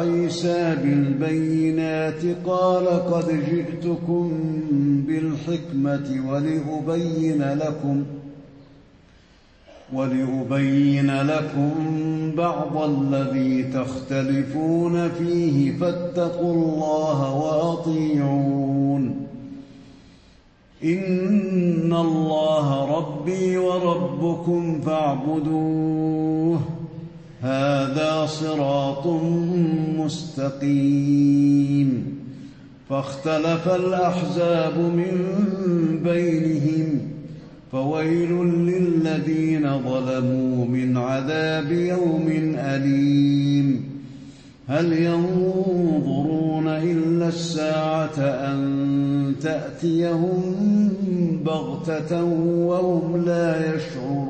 عيسى بالبينات قال قد جئتكم بالحكمة ولأبين لكم ولأبين لكم بعض الذي تختلفون فيه فاتقوا الله وأطيعون إن الله ربي وربكم فاعبدوه هذا صراط مستقيم. فاختلف الأحزاب من بينهم فويل للذين ظلموا من عذاب يوم أليم. هل ينظرون إلا الساعة أن تأتيهم بغتة وهم لا يشعرون؟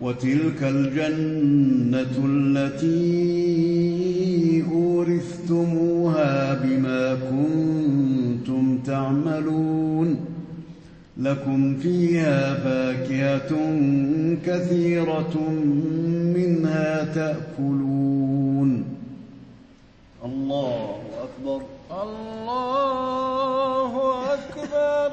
وتلك الجنة التي أورثتموها بما كنتم تعملون. لكم فيها فاكهة كثيرة منها تأكلون. الله أكبر. الله أكبر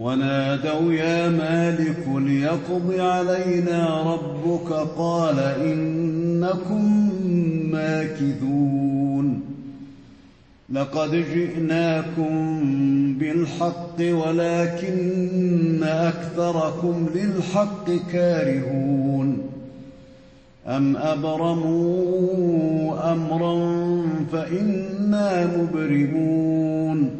ونادوا يا مالك ليقض علينا ربك قال إنكم ماكثون. لقد جئناكم بالحق ولكن أكثركم للحق كارهون. أم أبرموا أمرا فإنا مبرمون.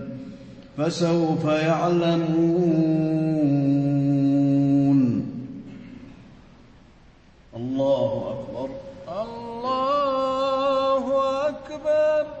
فسوف يعلمون. الله أكبر. الله أكبر.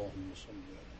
اللهم صل على